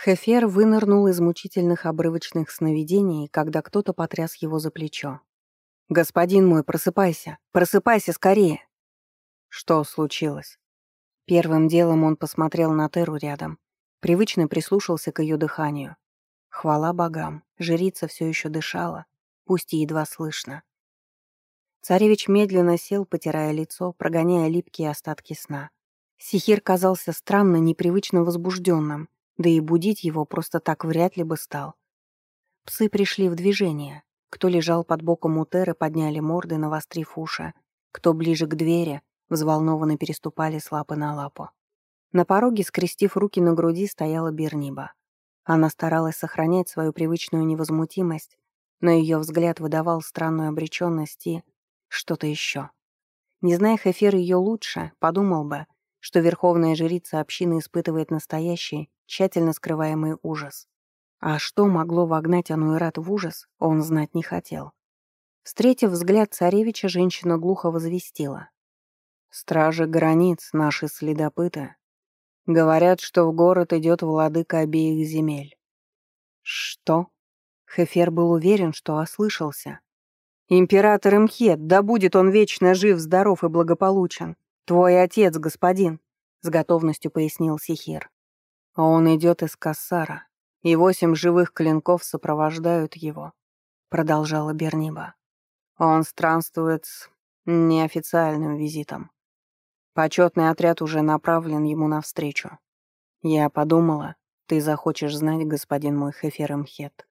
Хефер вынырнул из мучительных обрывочных сновидений, когда кто-то потряс его за плечо. «Господин мой, просыпайся! Просыпайся скорее!» Что случилось? Первым делом он посмотрел на Теру рядом, привычно прислушался к ее дыханию. Хвала богам, жрица все еще дышала, пусть и едва слышно. Царевич медленно сел, потирая лицо, прогоняя липкие остатки сна. Сихир казался странно непривычно возбужденным, да и будить его просто так вряд ли бы стал. Псы пришли в движение. Кто лежал под боком у Теры, подняли морды, навострив уши. Кто ближе к двери, взволнованно переступали с лапы на лапу. На пороге, скрестив руки на груди, стояла Берниба. Она старалась сохранять свою привычную невозмутимость, но ее взгляд выдавал странную обреченность и что-то еще. Не зная Хефер ее лучше, подумал бы, что верховная жрица общины испытывает настоящий, тщательно скрываемый ужас. А что могло вогнать Ануэрат в ужас, он знать не хотел. Встретив взгляд царевича, женщина глухо возвестила. «Стражи границ, наши следопыты, говорят, что в город идет владыка обеих земель». «Что?» Хефер был уверен, что ослышался. «Император Имхет, да будет он вечно жив, здоров и благополучен. Твой отец, господин», — с готовностью пояснил Сихир. Он идет из Кассара, и восемь живых клинков сопровождают его, продолжала Берниба. Он странствует с неофициальным визитом. Почетный отряд уже направлен ему навстречу. Я подумала, ты захочешь знать, господин мой Хефер Мхет.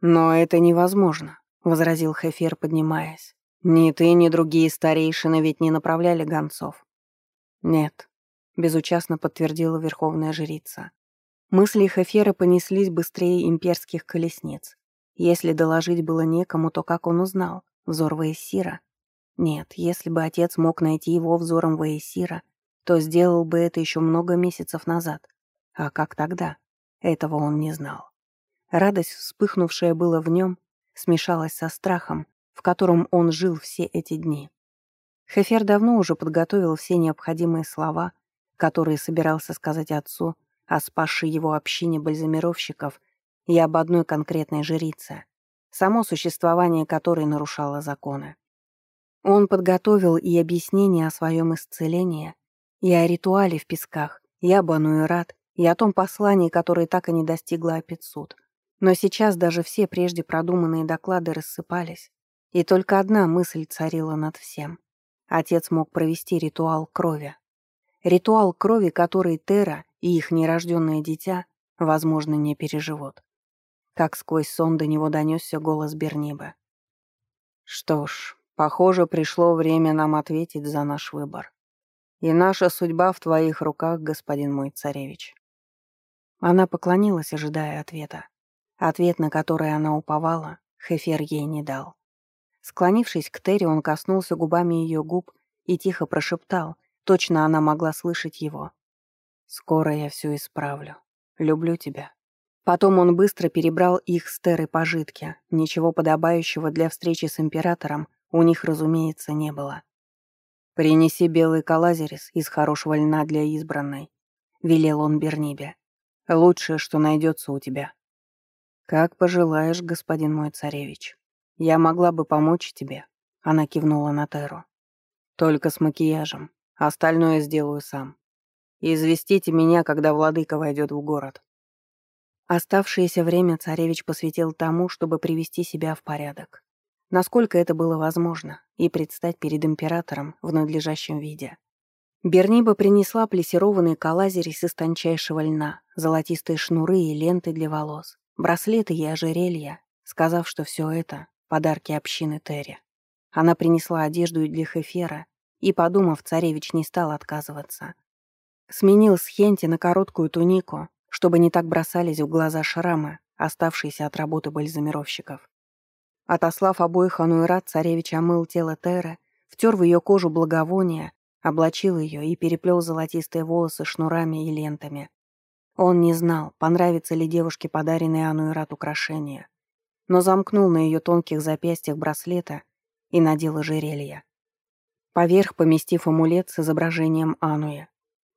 Но это невозможно, возразил Хефер, поднимаясь. Ни ты, ни другие старейшины ведь не направляли гонцов. Нет, безучастно подтвердила верховная жрица. Мысли Хефера понеслись быстрее имперских колесниц. Если доложить было некому, то как он узнал? Взор Ваесира? Нет, если бы отец мог найти его взором Ваесира, то сделал бы это еще много месяцев назад. А как тогда? Этого он не знал. Радость, вспыхнувшая была в нем, смешалась со страхом, в котором он жил все эти дни. Хефер давно уже подготовил все необходимые слова, которые собирался сказать отцу о спасшей его общине бальзамировщиков и об одной конкретной жрице, само существование которой нарушало законы. Он подготовил и объяснение о своем исцелении, и о ритуале в песках, и об Ануэрат, и о том послании, которое так и не достигло Апицуд. Но сейчас даже все прежде продуманные доклады рассыпались, и только одна мысль царила над всем. Отец мог провести ритуал крови. Ритуал крови, который Тера и их нерожденное дитя, возможно, не переживут. Как сквозь сон до него донесся голос Берниба. «Что ж, похоже, пришло время нам ответить за наш выбор. И наша судьба в твоих руках, господин мой царевич». Она поклонилась, ожидая ответа. Ответ, на который она уповала, Хефер ей не дал. Склонившись к Терри, он коснулся губами ее губ и тихо прошептал, Точно она могла слышать его. «Скоро я все исправлю. Люблю тебя». Потом он быстро перебрал их с Терой пожитки. Ничего подобающего для встречи с императором у них, разумеется, не было. «Принеси белый калазерис из хорошего льна для избранной», — велел он Бернибе. «Лучшее, что найдется у тебя». «Как пожелаешь, господин мой царевич. Я могла бы помочь тебе», — она кивнула на Теру. «Только с макияжем. Остальное сделаю сам. Известите меня, когда владыка войдет в город». Оставшееся время царевич посвятил тому, чтобы привести себя в порядок. Насколько это было возможно, и предстать перед императором в надлежащем виде. Берниба принесла плессированный калазерис из тончайшего льна, золотистые шнуры и ленты для волос, браслеты и ожерелья, сказав, что все это — подарки общины Терри. Она принесла одежду и для Хефера, и, подумав, царевич не стал отказываться. Сменил схенти на короткую тунику, чтобы не так бросались в глаза шрамы, оставшиеся от работы бальзамировщиков. Отослав обоих ануэрат, царевич омыл тело Теры, втер в ее кожу благовония, облачил ее и переплел золотистые волосы шнурами и лентами. Он не знал, понравится ли девушке подаренные ануэрат украшения, но замкнул на ее тонких запястьях браслета и надел ожерелье. Поверх поместив амулет с изображением Ануя.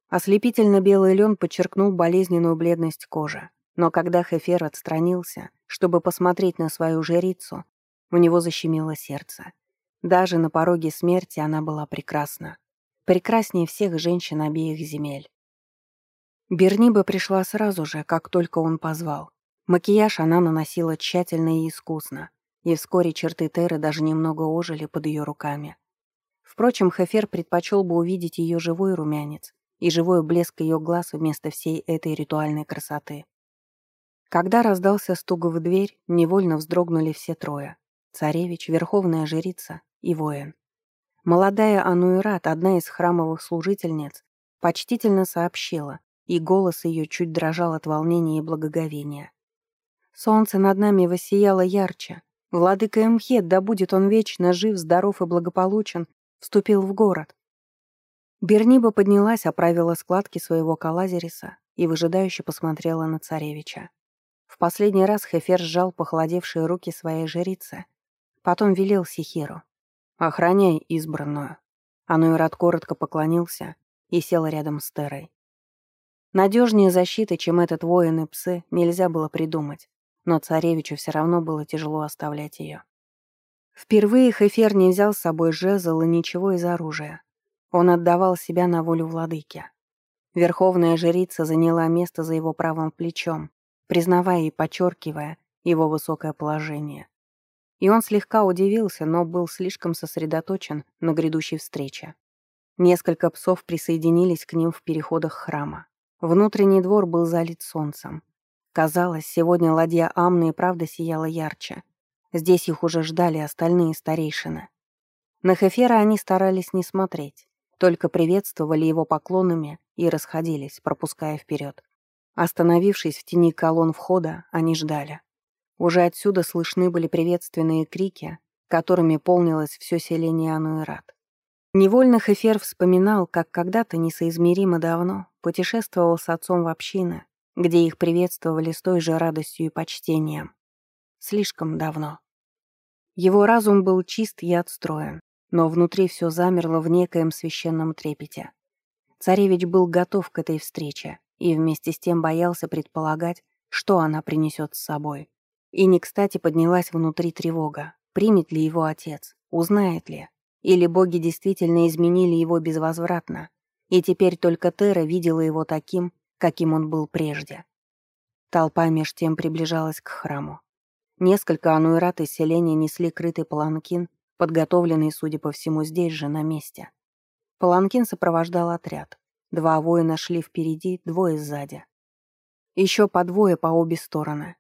Ослепительно белый лен подчеркнул болезненную бледность кожи. Но когда Хефер отстранился, чтобы посмотреть на свою жрицу, у него защемило сердце. Даже на пороге смерти она была прекрасна. Прекраснее всех женщин обеих земель. Берниба пришла сразу же, как только он позвал. Макияж она наносила тщательно и искусно, и вскоре черты Теры даже немного ожили под ее руками. Впрочем, Хефер предпочел бы увидеть ее живой румянец и живой блеск ее глаз вместо всей этой ритуальной красоты. Когда раздался стук в дверь, невольно вздрогнули все трое. Царевич, верховная жрица и воин. Молодая Ануират, одна из храмовых служительниц, почтительно сообщила, и голос ее чуть дрожал от волнения и благоговения. «Солнце над нами воссияло ярче. Владыка Эмхет, да будет он вечно жив, здоров и благополучен, вступил в город. Берниба поднялась, оправила складки своего калазериса и выжидающе посмотрела на царевича. В последний раз Хефер сжал похолодевшие руки своей жрицы. Потом велел Сихиру. «Охраняй избранную». Ануират коротко поклонился и сел рядом с Терой. Надежнее защиты, чем этот воин и псы, нельзя было придумать, но царевичу все равно было тяжело оставлять ее. Впервые Хефер не взял с собой жезл и ничего из оружия. Он отдавал себя на волю владыки. Верховная жрица заняла место за его правым плечом, признавая и подчеркивая его высокое положение. И он слегка удивился, но был слишком сосредоточен на грядущей встрече. Несколько псов присоединились к ним в переходах храма. Внутренний двор был залит солнцем. Казалось, сегодня ладья Амны и правда сияла ярче. Здесь их уже ждали остальные старейшины. На Хефера они старались не смотреть, только приветствовали его поклонами и расходились, пропуская вперед. Остановившись в тени колонн входа, они ждали. Уже отсюда слышны были приветственные крики, которыми полнилось все селение Ануэрат. Невольно Хефер вспоминал, как когда-то несоизмеримо давно путешествовал с отцом в общины, где их приветствовали с той же радостью и почтением. Слишком давно. Его разум был чист и отстроен, но внутри все замерло в некоем священном трепете. Царевич был готов к этой встрече и вместе с тем боялся предполагать, что она принесет с собой. И не кстати поднялась внутри тревога. Примет ли его отец? Узнает ли? Или боги действительно изменили его безвозвратно? И теперь только Тера видела его таким, каким он был прежде. Толпа меж тем приближалась к храму. Несколько ануэрат из селения несли крытый паланкин, подготовленный, судя по всему, здесь же, на месте. Паланкин сопровождал отряд. Два воина шли впереди, двое сзади. Еще по двое по обе стороны.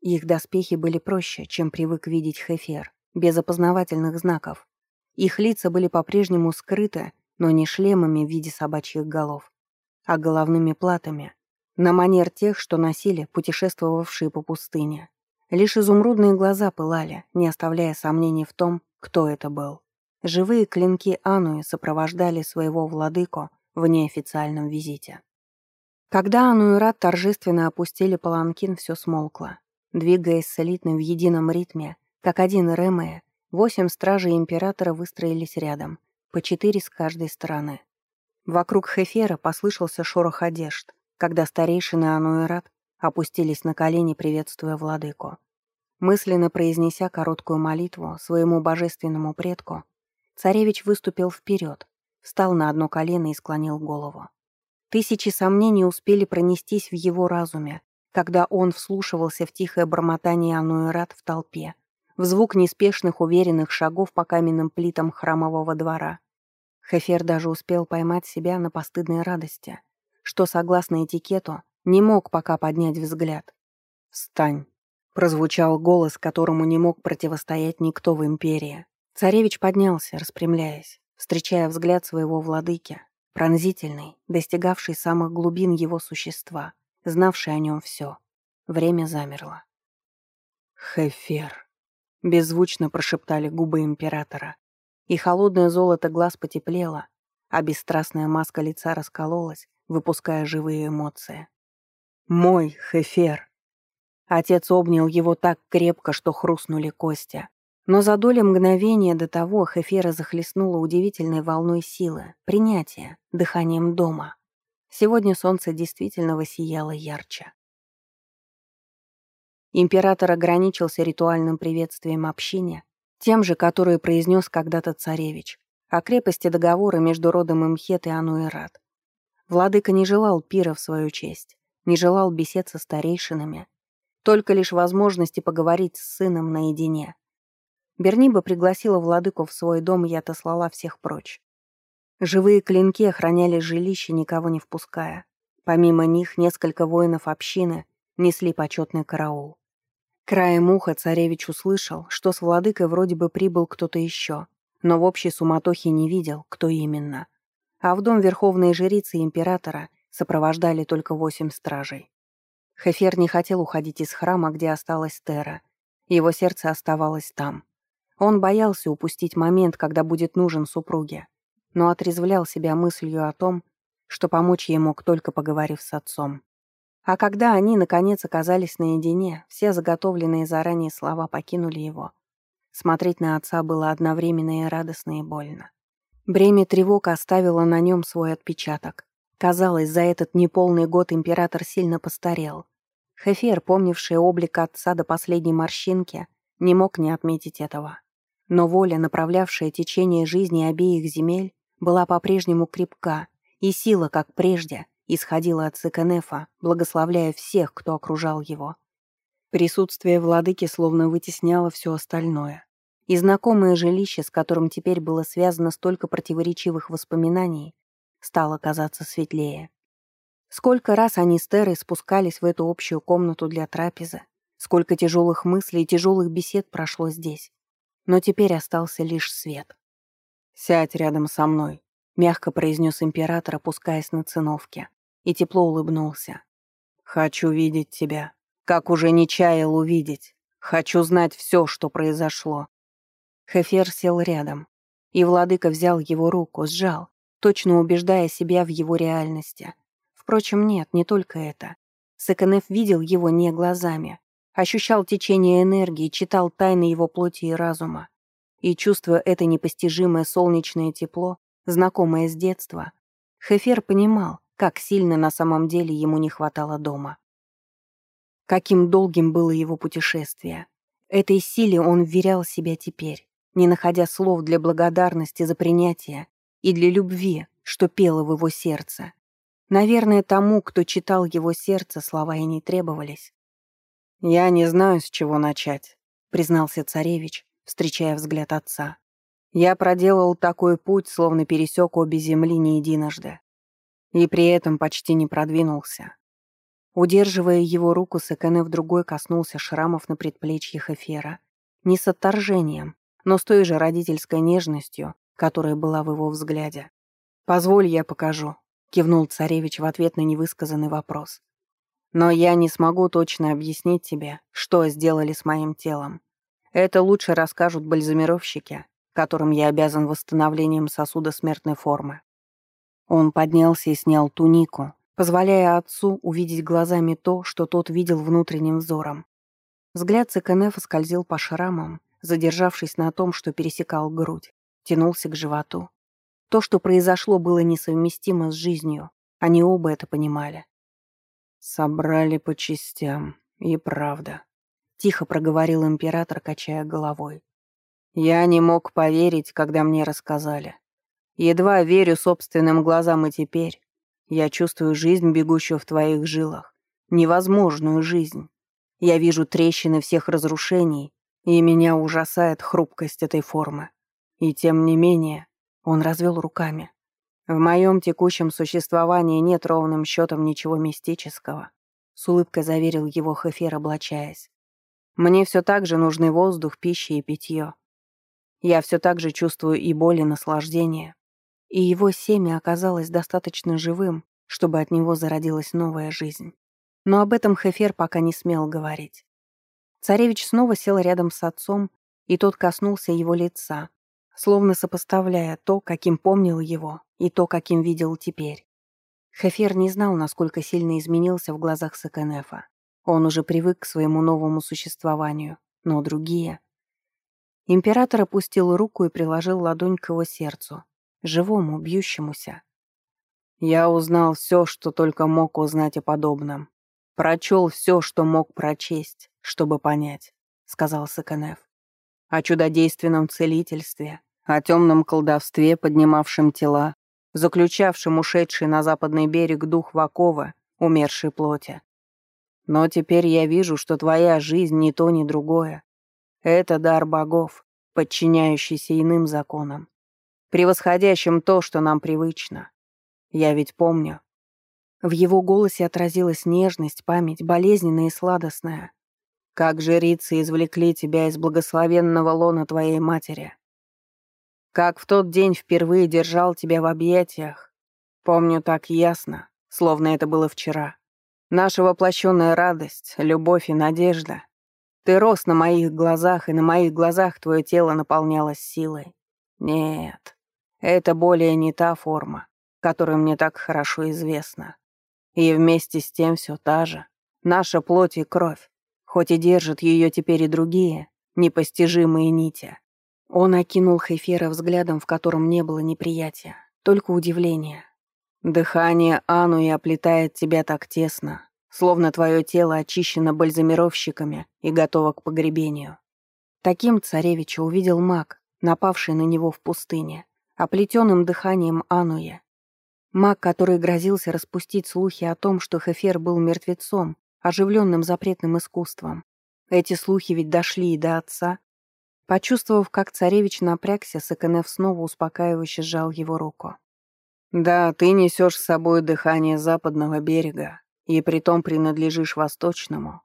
Их доспехи были проще, чем привык видеть Хефер, без опознавательных знаков. Их лица были по-прежнему скрыты, но не шлемами в виде собачьих голов, а головными платами, на манер тех, что носили путешествовавшие по пустыне. Лишь изумрудные глаза пылали, не оставляя сомнений в том, кто это был. Живые клинки Ануи сопровождали своего владыку в неофициальном визите. Когда Ану и Рад торжественно опустили паланкин, все смолкло. Двигаясь солидно в едином ритме, как один Ремея, восемь стражей императора выстроились рядом, по четыре с каждой стороны. Вокруг Хефера послышался шорох одежд, когда старейшины Ану и Рад опустились на колени, приветствуя владыку. Мысленно произнеся короткую молитву своему божественному предку, царевич выступил вперед, встал на одно колено и склонил голову. Тысячи сомнений успели пронестись в его разуме, когда он вслушивался в тихое бормотание Ануэрат в толпе, в звук неспешных уверенных шагов по каменным плитам храмового двора. Хефер даже успел поймать себя на постыдной радости, что, согласно этикету, не мог пока поднять взгляд. «Встань!» Прозвучал голос, которому не мог противостоять никто в империи. Царевич поднялся, распрямляясь, встречая взгляд своего владыки, пронзительный, достигавший самых глубин его существа, знавший о нем все. Время замерло. «Хефер», — беззвучно прошептали губы императора, и холодное золото глаз потеплело, а бесстрастная маска лица раскололась, выпуская живые эмоции. «Мой Хефер», Отец обнял его так крепко, что хрустнули кости. Но за доли мгновения до того Хефера захлестнула удивительной волной силы, принятия, дыханием дома. Сегодня солнце действительно воссияло ярче. Император ограничился ритуальным приветствием общине, тем же, которое произнес когда-то царевич, о крепости договора между родом Имхет и Ануэрат. Владыка не желал пира в свою честь, не желал бесед со старейшинами, только лишь возможности поговорить с сыном наедине. Берниба пригласила владыку в свой дом и отослала всех прочь. Живые клинки охраняли жилище, никого не впуская. Помимо них несколько воинов общины несли почетный караул. Краем уха царевич услышал, что с владыкой вроде бы прибыл кто-то еще, но в общей суматохе не видел, кто именно. А в дом верховной жрицы императора сопровождали только восемь стражей. Хефер не хотел уходить из храма, где осталась Тера. Его сердце оставалось там. Он боялся упустить момент, когда будет нужен супруге, но отрезвлял себя мыслью о том, что помочь ей мог только поговорив с отцом. А когда они, наконец, оказались наедине, все заготовленные заранее слова покинули его. Смотреть на отца было одновременно и радостно, и больно. Бремя тревог оставило на нем свой отпечаток. Казалось, за этот неполный год император сильно постарел. Хефер, помнивший облик отца до последней морщинки, не мог не отметить этого. Но воля, направлявшая течение жизни обеих земель, была по-прежнему крепка, и сила, как прежде, исходила от Сыканефа, благословляя всех, кто окружал его. Присутствие владыки словно вытесняло все остальное. И знакомое жилище, с которым теперь было связано столько противоречивых воспоминаний, стало казаться светлее. Сколько раз они с Терой спускались в эту общую комнату для трапезы, сколько тяжелых мыслей и тяжелых бесед прошло здесь. Но теперь остался лишь свет. «Сядь рядом со мной», — мягко произнес император, опускаясь на циновке и тепло улыбнулся. «Хочу видеть тебя, как уже не чаял увидеть. Хочу знать все, что произошло». Хефер сел рядом, и владыка взял его руку, сжал, точно убеждая себя в его реальности. Впрочем, нет, не только это. Секонеф видел его не глазами, ощущал течение энергии, читал тайны его плоти и разума. И, чувствуя это непостижимое солнечное тепло, знакомое с детства, Хефер понимал, как сильно на самом деле ему не хватало дома. Каким долгим было его путешествие. Этой силе он вверял себя теперь, не находя слов для благодарности за принятие и для любви, что пело в его сердце. Наверное, тому, кто читал его сердце, слова и не требовались. «Я не знаю, с чего начать», — признался царевич, встречая взгляд отца. «Я проделал такой путь, словно пересек обе земли не единожды и при этом почти не продвинулся. Удерживая его руку, Секене в другой коснулся шрамов на предплечьях Эфера. Не с отторжением, но с той же родительской нежностью, которая была в его взгляде. «Позволь, я покажу», — кивнул царевич в ответ на невысказанный вопрос. «Но я не смогу точно объяснить тебе, что сделали с моим телом. Это лучше расскажут бальзамировщики, которым я обязан восстановлением сосуда смертной формы. Он поднялся и снял тунику, позволяя отцу увидеть глазами то, что тот видел внутренним взором. Взгляд Циканефа скользил по шрамам, задержавшись на том, что пересекал грудь, тянулся к животу. То, что произошло, было несовместимо с жизнью. Они оба это понимали. «Собрали по частям, и правда», — тихо проговорил император, качая головой. «Я не мог поверить, когда мне рассказали. Едва верю собственным глазам и теперь. Я чувствую жизнь, бегущую в твоих жилах. Невозможную жизнь. Я вижу трещины всех разрушений, и меня ужасает хрупкость этой формы. И тем не менее, он развел руками. В моем текущем существовании нет ровным счетом ничего мистического. С улыбкой заверил его Хефер, облачаясь. Мне все так же нужны воздух, пища и питье. Я все так же чувствую и боль, и наслаждение и его семя оказалось достаточно живым, чтобы от него зародилась новая жизнь. Но об этом Хефер пока не смел говорить. Царевич снова сел рядом с отцом, и тот коснулся его лица, словно сопоставляя то, каким помнил его, и то, каким видел теперь. Хефер не знал, насколько сильно изменился в глазах Сакенефа. Он уже привык к своему новому существованию, но другие... Император опустил руку и приложил ладонь к его сердцу, живому, бьющемуся. Я узнал все, что только мог узнать о подобном. Прочел все, что мог прочесть, чтобы понять, сказал Саканев. О чудодейственном целительстве, о темном колдовстве, поднимавшем тела, заключавшем ушедший на западный берег дух Вакова, умершей плоти. Но теперь я вижу, что твоя жизнь ни то, ни другое. Это дар богов, подчиняющийся иным законам, превосходящим то, что нам привычно. Я ведь помню, в его голосе отразилась нежность, память, болезненная и сладостная. «Как жрицы извлекли тебя из благословенного лона твоей матери. Как в тот день впервые держал тебя в объятиях. Помню так ясно, словно это было вчера. Наша воплощенная радость, любовь и надежда. Ты рос на моих глазах, и на моих глазах твое тело наполнялось силой. Нет, это более не та форма, которая мне так хорошо известна. И вместе с тем все та же. Наша плоть и кровь. Хоть и держат ее теперь и другие, непостижимые нити. Он окинул Хефера взглядом, в котором не было неприятия, только удивление. Дыхание Ануи оплетает тебя так тесно, словно твое тело очищено бальзамировщиками и готово к погребению. Таким царевича увидел маг, напавший на него в пустыне, оплетенным дыханием Ануя, Маг, который грозился распустить слухи о том, что Хефер был мертвецом, оживленным запретным искусством. Эти слухи ведь дошли и до отца. Почувствовав, как царевич напрягся, Саканев снова успокаивающе сжал его руку. «Да, ты несешь с собой дыхание западного берега, и притом принадлежишь восточному.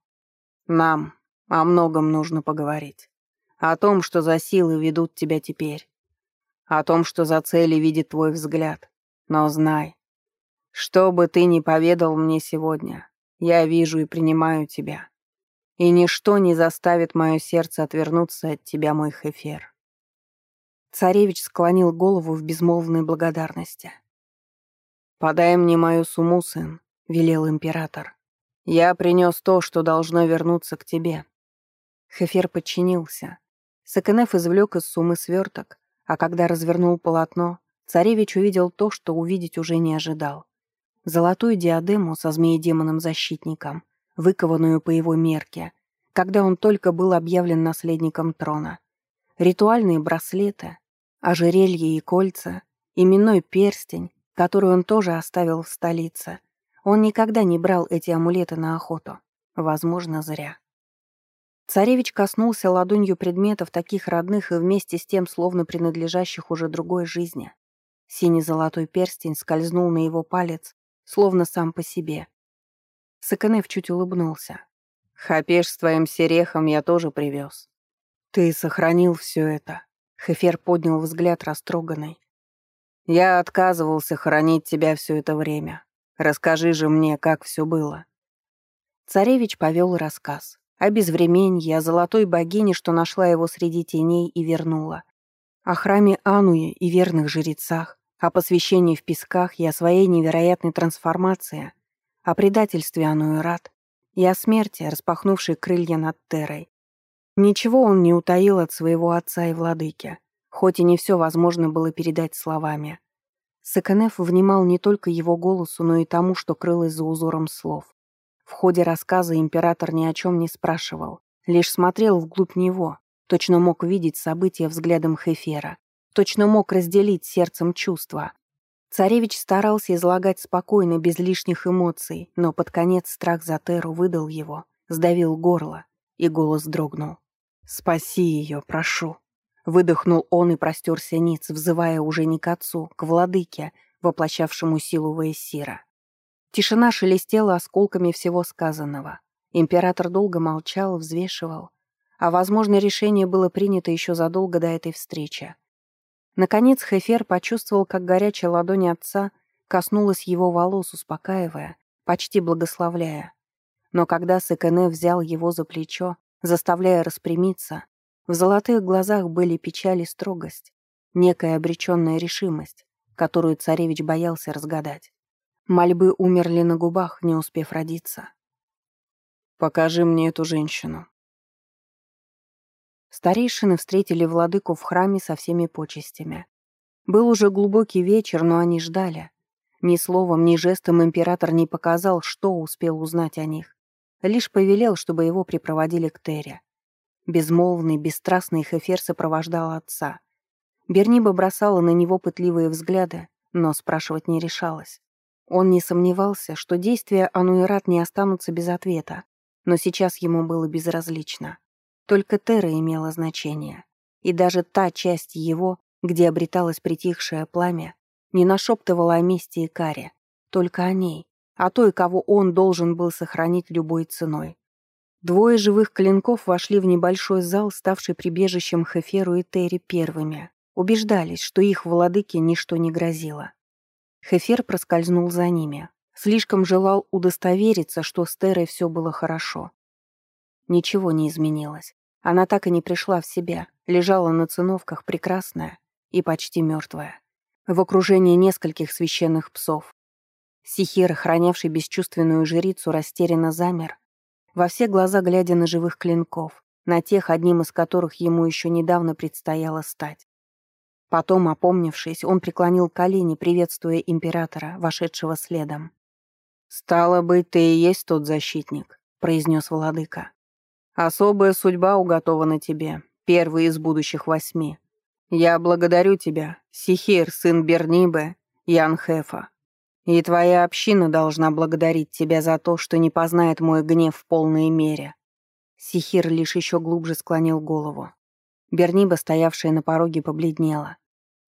Нам о многом нужно поговорить. О том, что за силы ведут тебя теперь. О том, что за цели видит твой взгляд. Но знай, что бы ты ни поведал мне сегодня, я вижу и принимаю тебя. И ничто не заставит мое сердце отвернуться от тебя, мой Хефер. Царевич склонил голову в безмолвной благодарности. «Подай мне мою суму, сын», — велел император. «Я принес то, что должно вернуться к тебе». Хефер подчинился. Сакенеф извлек из сумы сверток, а когда развернул полотно, Царевич увидел то, что увидеть уже не ожидал. Золотую диадему со змеедемоном-защитником, выкованную по его мерке, когда он только был объявлен наследником трона. Ритуальные браслеты, ожерелье и кольца, именной перстень, который он тоже оставил в столице. Он никогда не брал эти амулеты на охоту. Возможно, зря. Царевич коснулся ладонью предметов таких родных и вместе с тем словно принадлежащих уже другой жизни. Синий-золотой перстень скользнул на его палец, словно сам по себе. Саканев чуть улыбнулся. «Хапеш с твоим серехом я тоже привез. Ты сохранил все это». Хефер поднял взгляд растроганный. «Я отказывался хранить тебя все это время. Расскажи же мне, как все было». Царевич повел рассказ. О безвременье, о золотой богине, что нашла его среди теней и вернула. О храме Ануе и верных жрецах о посвящении в песках и о своей невероятной трансформации, о предательстве Ануэрат и о смерти, распахнувшей крылья над Терой. Ничего он не утаил от своего отца и владыки, хоть и не все возможно было передать словами. Саканеф внимал не только его голосу, но и тому, что крылось за узором слов. В ходе рассказа император ни о чем не спрашивал, лишь смотрел вглубь него, точно мог видеть события взглядом Хефера, точно мог разделить сердцем чувства. Царевич старался излагать спокойно, без лишних эмоций, но под конец страх за Теру выдал его, сдавил горло, и голос дрогнул. «Спаси ее, прошу!» Выдохнул он и простерся ниц, взывая уже не к отцу, к владыке, воплощавшему силу Ваесира. Тишина шелестела осколками всего сказанного. Император долго молчал, взвешивал. А, возможно, решение было принято еще задолго до этой встречи. Наконец Хефер почувствовал, как горячая ладонь отца коснулась его волос, успокаивая, почти благословляя. Но когда Секене взял его за плечо, заставляя распрямиться, в золотых глазах были печаль и строгость, некая обреченная решимость, которую царевич боялся разгадать. Мольбы умерли на губах, не успев родиться. «Покажи мне эту женщину», Старейшины встретили владыку в храме со всеми почестями. Был уже глубокий вечер, но они ждали. Ни словом, ни жестом император не показал, что успел узнать о них. лишь повелел, чтобы его припроводили к Терре. Безмолвный, бесстрастный Хефер сопровождал отца. Берниба бросала на него пытливые взгляды, но спрашивать не решалась. Он не сомневался, что действия Ануэрат не останутся без ответа, но сейчас ему было безразлично. Только Терра имела значение. И даже та часть его, где обреталось притихшее пламя, не нашептывала о месте и каре, только о ней, о той, кого он должен был сохранить любой ценой. Двое живых клинков вошли в небольшой зал, ставший прибежищем Хеферу и Терри первыми. Убеждались, что их владыке ничто не грозило. Хефер проскользнул за ними. Слишком желал удостовериться, что с Терой все было хорошо. Ничего не изменилось. Она так и не пришла в себя, лежала на циновках прекрасная и почти мертвая. В окружении нескольких священных псов. Сихир, охранявший бесчувственную жрицу, растерянно замер, во все глаза глядя на живых клинков, на тех, одним из которых ему еще недавно предстояло стать. Потом, опомнившись, он преклонил колени, приветствуя императора, вошедшего следом. «Стало быть, ты и есть тот защитник», — произнес владыка. «Особая судьба уготована тебе, первый из будущих восьми. Я благодарю тебя, Сихир, сын Бернибе, Янхефа. И твоя община должна благодарить тебя за то, что не познает мой гнев в полной мере». Сихир лишь еще глубже склонил голову. Берниба, стоявшая на пороге, побледнела.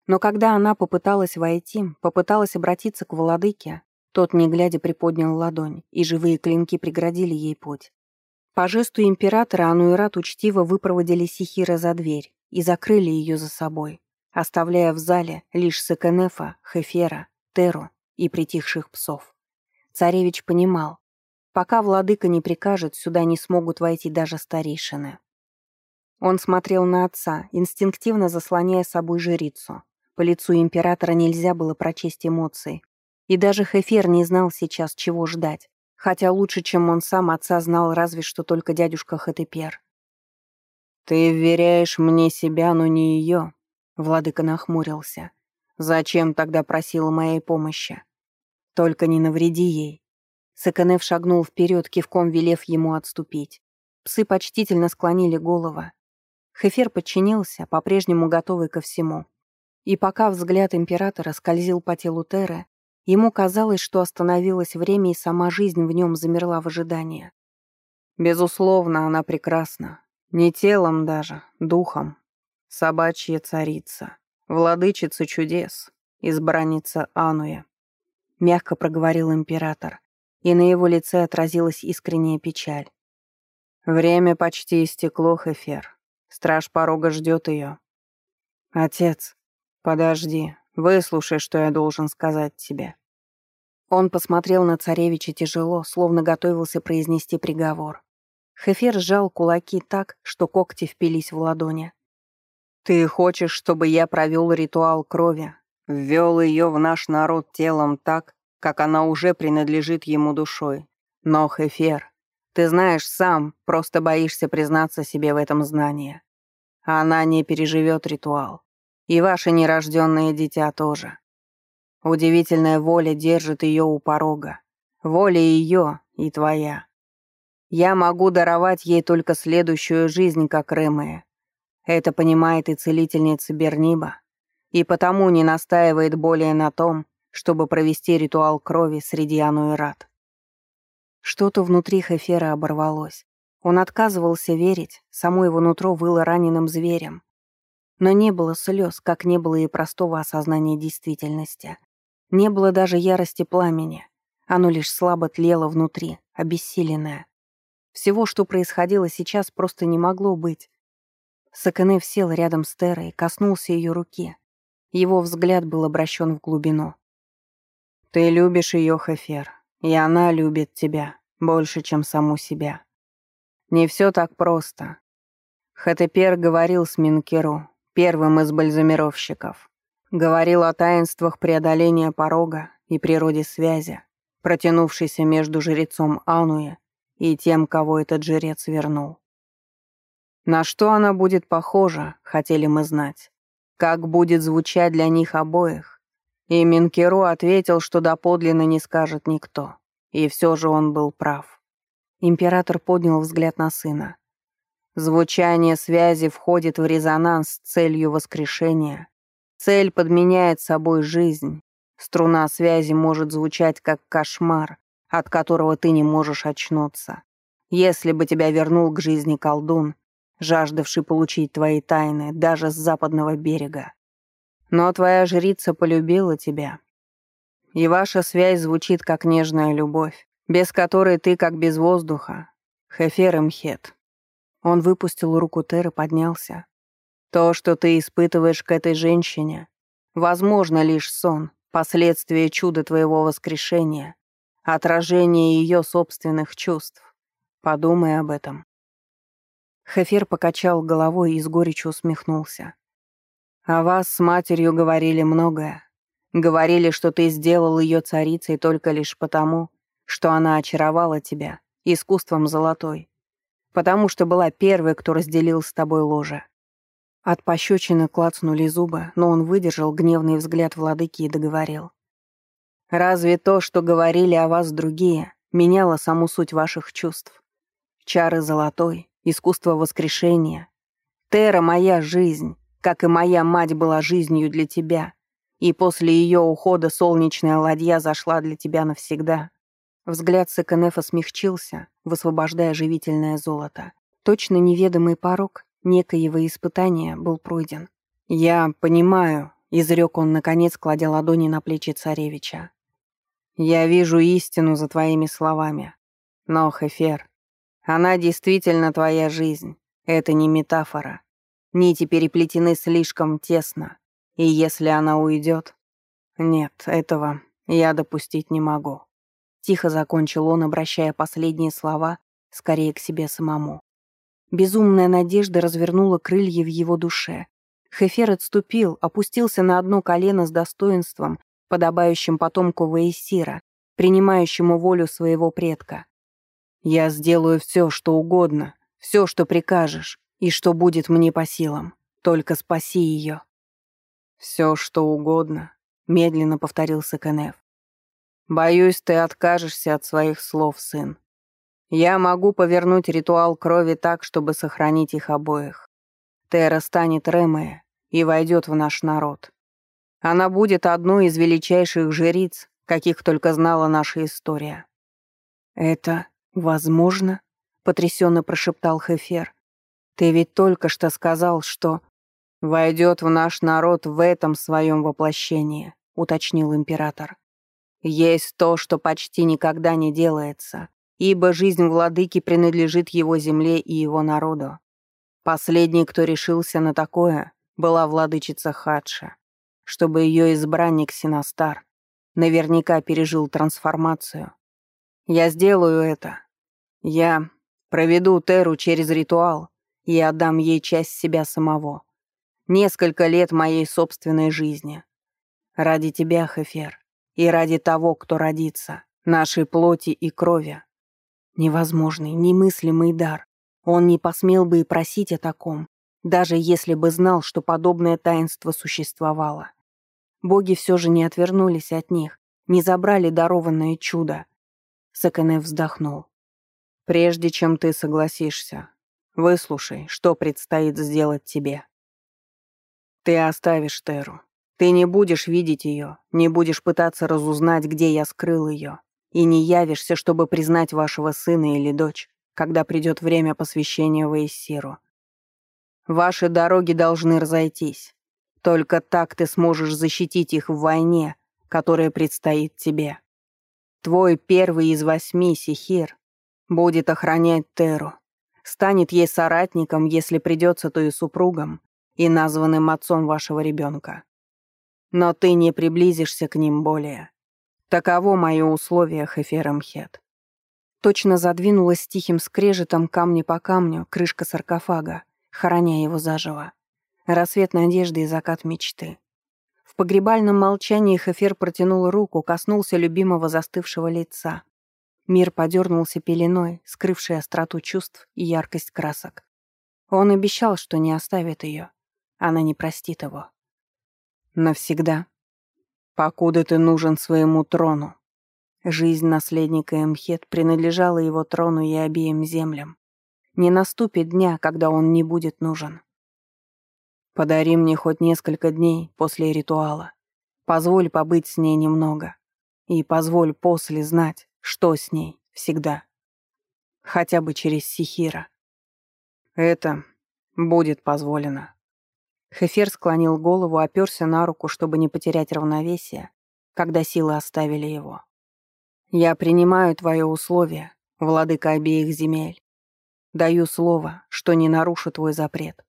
Но когда она попыталась войти, попыталась обратиться к владыке, тот, не глядя, приподнял ладонь, и живые клинки преградили ей путь. По жесту императора Ануэрат учтиво выпроводили Сихира за дверь и закрыли ее за собой, оставляя в зале лишь Секенефа, Хефера, Теру и притихших псов. Царевич понимал, пока владыка не прикажет, сюда не смогут войти даже старейшины. Он смотрел на отца, инстинктивно заслоняя собой жрицу. По лицу императора нельзя было прочесть эмоции. И даже Хефер не знал сейчас, чего ждать. Хотя лучше, чем он сам, отца знал разве что только дядюшка Хатепер. «Ты вверяешь мне себя, но не ее», — владыка нахмурился. «Зачем тогда просила моей помощи? Только не навреди ей». Саканев шагнул вперед, кивком велев ему отступить. Псы почтительно склонили головы. Хефер подчинился, по-прежнему готовый ко всему. И пока взгляд императора скользил по телу Теры, ему казалось, что остановилось время и сама жизнь в нем замерла в ожидании. Безусловно, она прекрасна. Не телом даже, духом. Собачья царица, владычица чудес, избранница Ануя. Мягко проговорил император, и на его лице отразилась искренняя печаль. Время почти истекло, Хефер. Страж порога ждет ее. Отец, подожди, выслушай, что я должен сказать тебе. Он посмотрел на царевича тяжело, словно готовился произнести приговор. Хефер сжал кулаки так, что когти впились в ладони. «Ты хочешь, чтобы я провел ритуал крови, ввел ее в наш народ телом так, как она уже принадлежит ему душой. Но, Хефер, ты знаешь сам, просто боишься признаться себе в этом знании. Она не переживет ритуал. И ваше нерожденное дитя тоже. Удивительная воля держит ее у порога. Воля ее и твоя. Я могу даровать ей только следующую жизнь, как Рэмэя. Это понимает и целительница Берниба, и потому не настаивает более на том, чтобы провести ритуал крови среди Ануэрат. Что-то внутри Хефера оборвалось. Он отказывался верить, само его нутро выло раненым зверем. Но не было слез, как не было и простого осознания действительности. Не было даже ярости пламени. Оно лишь слабо тлело внутри, обессиленное. Всего, что происходило сейчас, просто не могло быть. Саканев сел рядом с Терой, коснулся ее руки. Его взгляд был обращен в глубину. «Ты любишь ее, Хефер, и она любит тебя больше, чем саму себя. Не все так просто. Хатепер говорил с Минкеру, первым из бальзамировщиков. Говорил о таинствах преодоления порога и природе связи, протянувшейся между жрецом Ануя и тем, кого этот жрец вернул. На что она будет похожа, хотели мы знать. Как будет звучать для них обоих. И Минкеру ответил, что доподлинно не скажет никто. И все же он был прав. Император поднял взгляд на сына. Звучание связи входит в резонанс с целью воскрешения. Цель подменяет собой жизнь. Струна связи может звучать как кошмар, от которого ты не можешь очнуться. Если бы тебя вернул к жизни колдун, жаждавший получить твои тайны даже с западного берега. Но твоя жрица полюбила тебя. И ваша связь звучит как нежная любовь, без которой ты как без воздуха. Хефер Мхет. Он выпустил руку Теры, поднялся. То, что ты испытываешь к этой женщине, возможно лишь сон, последствия чуда твоего воскрешения, отражение ее собственных чувств. Подумай об этом. Хефер покачал головой и с горечью усмехнулся. «О вас с матерью говорили многое. Говорили, что ты сделал ее царицей только лишь потому, что она очаровала тебя искусством золотой, потому что была первой, кто разделил с тобой ложе». От пощечины клацнули зубы, но он выдержал гневный взгляд владыки и договорил. «Разве то, что говорили о вас другие, меняло саму суть ваших чувств? Чары золотой, искусство воскрешения. Тера — моя жизнь, как и моя мать была жизнью для тебя. И после ее ухода солнечная ладья зашла для тебя навсегда. Взгляд Секонефа смягчился, высвобождая живительное золото. Точно неведомый порог некоего испытания был пройден. «Я понимаю», — изрек он, наконец, кладя ладони на плечи царевича. «Я вижу истину за твоими словами. Но, Хефер, она действительно твоя жизнь. Это не метафора. Нити переплетены слишком тесно. И если она уйдет... Нет, этого я допустить не могу. Тихо закончил он, обращая последние слова скорее к себе самому. Безумная надежда развернула крылья в его душе. Хефер отступил, опустился на одно колено с достоинством, подобающим потомку Ваесира, принимающему волю своего предка. Я сделаю все, что угодно, все, что прикажешь, и что будет мне по силам. Только спаси ее. Все, что угодно, медленно повторил Саканев. Боюсь, ты откажешься от своих слов, сын. Я могу повернуть ритуал крови так, чтобы сохранить их обоих. Тера станет Ремея и войдет в наш народ. Она будет одной из величайших жриц, каких только знала наша история. Это «Возможно», — потрясенно прошептал Хефер. «Ты ведь только что сказал, что...» «Войдет в наш народ в этом своем воплощении», — уточнил император. «Есть то, что почти никогда не делается, ибо жизнь владыки принадлежит его земле и его народу. Последний, кто решился на такое, была владычица Хадша, чтобы ее избранник Синастар наверняка пережил трансформацию. Я сделаю это. Я проведу Теру через ритуал и отдам ей часть себя самого. Несколько лет моей собственной жизни. Ради тебя, Хефер, и ради того, кто родится, нашей плоти и крови. Невозможный, немыслимый дар. Он не посмел бы и просить о таком, даже если бы знал, что подобное таинство существовало. Боги все же не отвернулись от них, не забрали дарованное чудо, Сакане вздохнул. «Прежде чем ты согласишься, выслушай, что предстоит сделать тебе. Ты оставишь Теру. Ты не будешь видеть ее, не будешь пытаться разузнать, где я скрыл ее, и не явишься, чтобы признать вашего сына или дочь, когда придет время посвящения Вейсиру. Ваши дороги должны разойтись. Только так ты сможешь защитить их в войне, которая предстоит тебе. Твой первый из восьми, Сихир, будет охранять Теру. Станет ей соратником, если придется, то и супругом, и названным отцом вашего ребенка. Но ты не приблизишься к ним более. Таково мое условие, Хеферамхет. Точно задвинулась тихим скрежетом камни по камню крышка саркофага, хороня его заживо. Рассвет надежды и закат мечты погребальном молчании Хефер протянул руку, коснулся любимого застывшего лица. Мир подернулся пеленой, скрывшей остроту чувств и яркость красок. Он обещал, что не оставит ее. Она не простит его. Навсегда. Покуда ты нужен своему трону. Жизнь наследника Эмхет принадлежала его трону и обеим землям. Не наступит дня, когда он не будет нужен. Подари мне хоть несколько дней после ритуала. Позволь побыть с ней немного. И позволь после знать, что с ней всегда. Хотя бы через Сихира. Это будет позволено. Хефер склонил голову, оперся на руку, чтобы не потерять равновесие, когда силы оставили его. «Я принимаю твое условие, владыка обеих земель. Даю слово, что не нарушу твой запрет,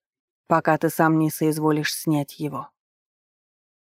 пока ты сам не соизволишь снять его».